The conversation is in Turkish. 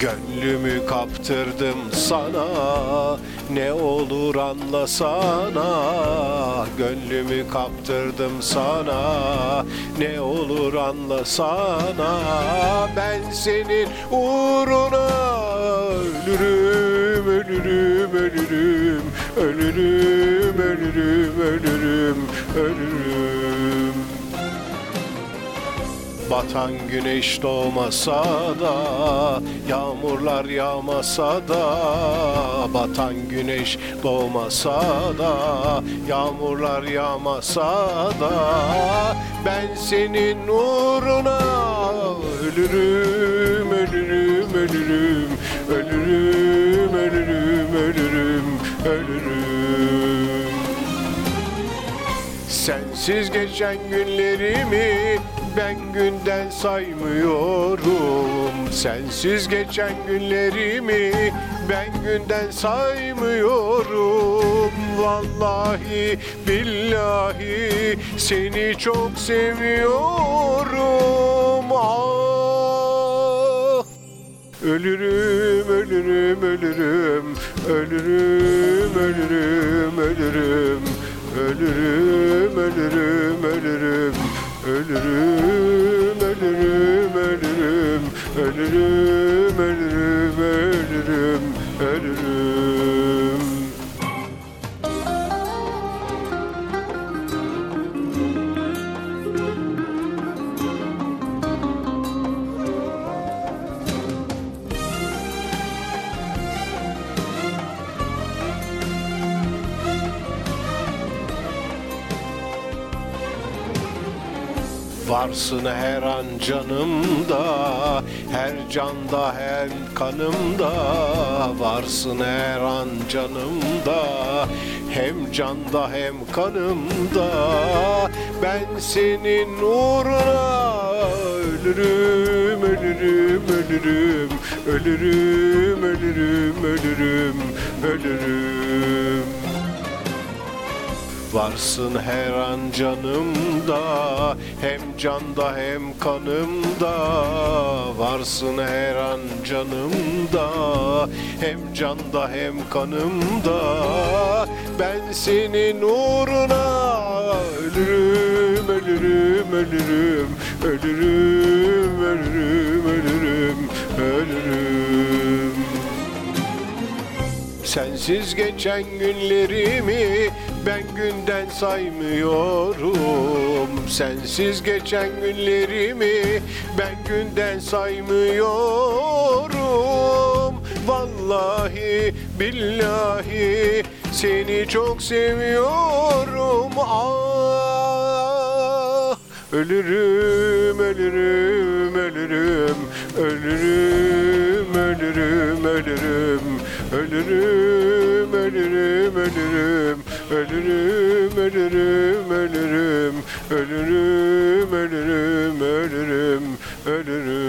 Gönlümü kaptırdım sana Ne olur anlasana Gönlümü kaptırdım sana Ne olur anlasana Ben senin uğruna Ölürüm, ölürüm, ölürüm Ölürüm, ölürüm, ölürüm Ölürüm Batan güneş doğmasa da Yağmurlar yağmasa da Batan güneş doğmasa da Yağmurlar yağmasa da Ben senin uğruna Ölürüm, ölürüm, ölürüm Ölürüm, ölürüm, ölürüm, ölürüm. Sensiz geçen günlerimi ben günden saymıyorum. Sensiz geçen günlerimi ben günden saymıyorum. Vallahi billahi seni çok seviyorum. Ah! Ölürüm, ölürüm, ölürüm, ölürüm, ölürüm, ölürüm, ölürüm, ölürüm, ölürüm, ölürüm. Varsın her an canımda, her canda her kanımda. Varsın her an canımda, hem canda hem kanımda. Ben senin uğruna ölürüm, ölürüm, ölürüm, ölürüm, ölürüm, ölürüm, ölürüm. Varsın her an canımda Hem canda hem kanımda. Varsın her an canımda Hem canda hem kanımda. Ben senin uğruna Ölürüm, ölürüm, ölürüm Ölürüm, ölürüm, Sensiz geçen günlerimi ben günden saymıyorum. Sensiz geçen günlerimi ben günden saymıyorum. Vallahi billahi seni çok seviyorum. Ah Ölürüm, ölürüm, ölürüm, ölürüm, ölürüm, ölürüm, ölürüm, ölürüm, ölürüm, ölürüm, ölürüm, ölürüm, ölürüm, ölürüm, ölürüm, ölürüm.